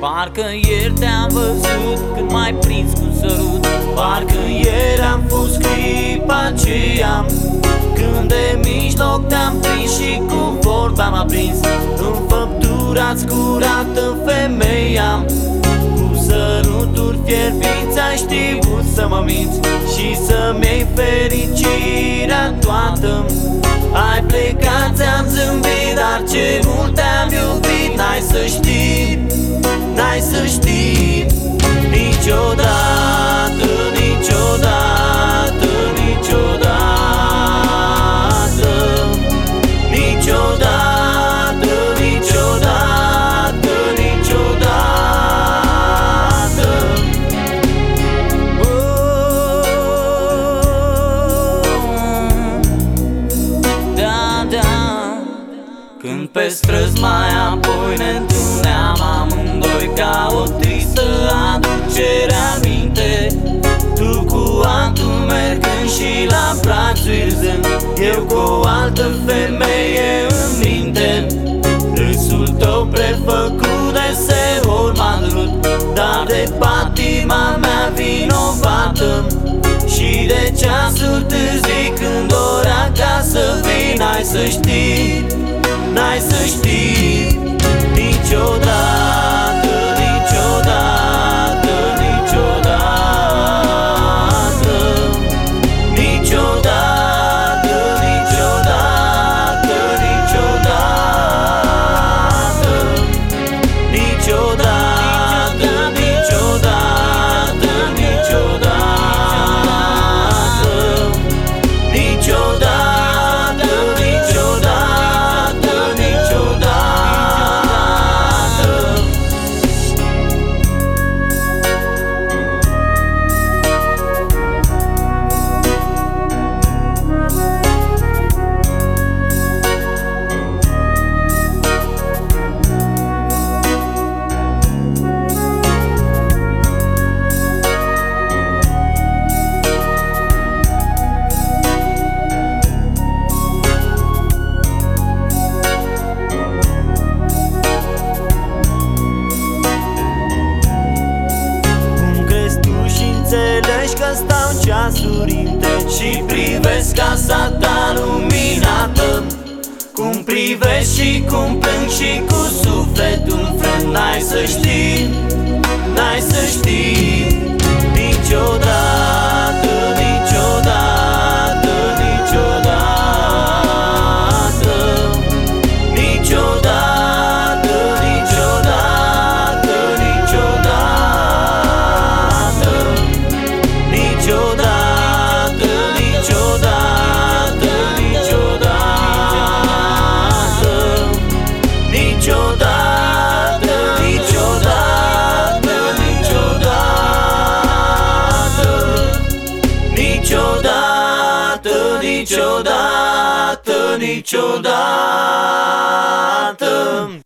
Parcă ieri te-am văzut când m-ai prins cu sărut. Parcă ieri am fost clipa aceea. Când de mijloc te-am prins și cu vorba m-a prins. În făptura-ți curată femeia. Cu săruturi fierbiți ai știut să mă minți Și să-mi iei fericirea toată. Ai plecat, ți-am zâmbit, dar ce mult te-am iubit N-ai să știi, n-ai să știi Niciodată, niciodată, niciodată. Niciodată, niciodată, niciodată. Da, da. Când pe străzi mai apoi ne întâlneam și la brațuri zând Eu cu o altă femeie în minte. Râsul tău prefăcut de seori m-a durut Dar de patima mea vinovată. Și de ceasul târzii când ori acasă vin N-ai să știi, n-ai să știi Niciodată, stau ceasuri întregi Și privesc casa ta luminată. Cum privești și cum plâng Niciodată, niciodată, niciodată